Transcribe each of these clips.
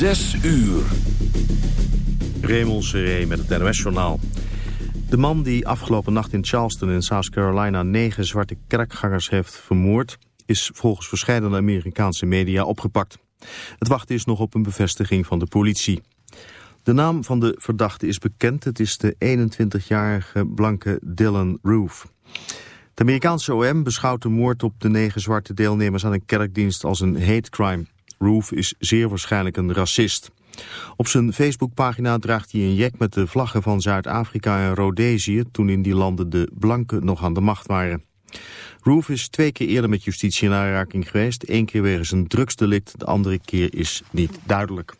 Zes uur. Raymond Seré met het NOS-journaal. De man die afgelopen nacht in Charleston in South Carolina negen zwarte kerkgangers heeft vermoord... is volgens verschillende Amerikaanse media opgepakt. Het wachten is nog op een bevestiging van de politie. De naam van de verdachte is bekend. Het is de 21-jarige blanke Dylan Roof. De Amerikaanse OM beschouwt de moord op de negen zwarte deelnemers aan een kerkdienst als een hate crime. Roof is zeer waarschijnlijk een racist. Op zijn Facebookpagina draagt hij een jek met de vlaggen van Zuid-Afrika en Rhodesië... toen in die landen de blanken nog aan de macht waren. Roof is twee keer eerder met justitie in aanraking geweest. Eén keer wegens een drugsdelict, de andere keer is niet duidelijk.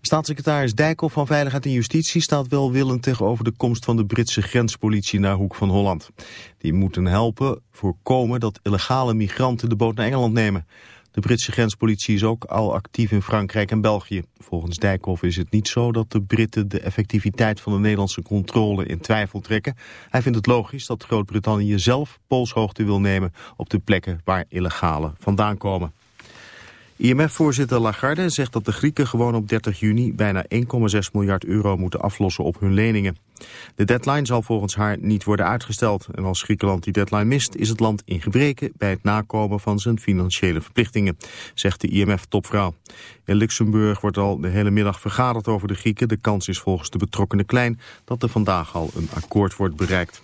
Staatssecretaris Dijkhoff van Veiligheid en Justitie staat welwillend tegenover de komst van de Britse grenspolitie naar Hoek van Holland. Die moeten helpen voorkomen dat illegale migranten de boot naar Engeland nemen. De Britse grenspolitie is ook al actief in Frankrijk en België. Volgens Dijkhoff is het niet zo dat de Britten de effectiviteit van de Nederlandse controle in twijfel trekken. Hij vindt het logisch dat Groot-Brittannië zelf polshoogte wil nemen op de plekken waar illegale vandaan komen. IMF-voorzitter Lagarde zegt dat de Grieken gewoon op 30 juni bijna 1,6 miljard euro moeten aflossen op hun leningen. De deadline zal volgens haar niet worden uitgesteld. En als Griekenland die deadline mist, is het land in gebreken bij het nakomen van zijn financiële verplichtingen, zegt de IMF-topvrouw. In Luxemburg wordt al de hele middag vergaderd over de Grieken. De kans is volgens de betrokkenen klein dat er vandaag al een akkoord wordt bereikt.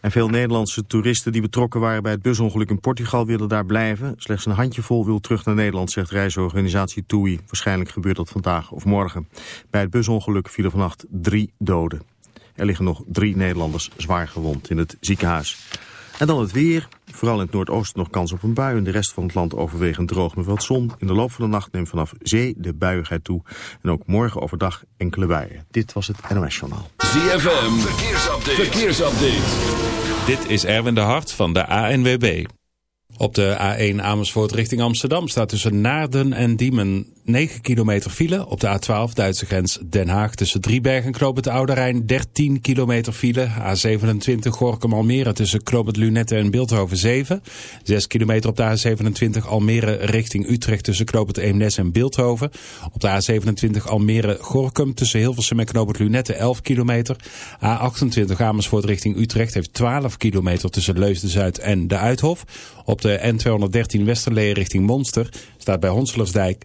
En veel Nederlandse toeristen die betrokken waren bij het busongeluk in Portugal willen daar blijven. Slechts een handjevol wil terug naar Nederland, zegt reisorganisatie TUI. Waarschijnlijk gebeurt dat vandaag of morgen. Bij het busongeluk vielen vannacht drie doden. Er liggen nog drie Nederlanders zwaar gewond in het ziekenhuis. En dan het weer. Vooral in het noordoosten nog kans op een bui. In de rest van het land overwegend droog met wat zon. In de loop van de nacht neemt vanaf zee de buiigheid toe. En ook morgen overdag enkele buien. Dit was het NOS Journaal. ZFM. Verkeersupdate. Verkeersupdate. Dit is Erwin de Hart van de ANWB. Op de A1 Amersfoort richting Amsterdam staat tussen Naarden en Diemen 9 kilometer file. Op de A12 Duitse grens Den Haag tussen Driebergen en Knoop het Oude Rijn 13 kilometer file. A27 Gorkum Almere tussen Knoop het Lunette en Beeldhoven 7. 6 kilometer op de A27 Almere richting Utrecht tussen Knoop het Eemnes en Beeldhoven. Op de A27 Almere Gorkum tussen Hilversum en Knoop het Lunette 11 kilometer. A28 Amersfoort richting Utrecht heeft 12 kilometer tussen Leusden-Zuid en de Uithof. Op de N213 Westerlee richting Monster staat bij Honselersdijk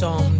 song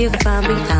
you find me.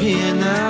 disappear now.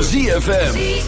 ZFM.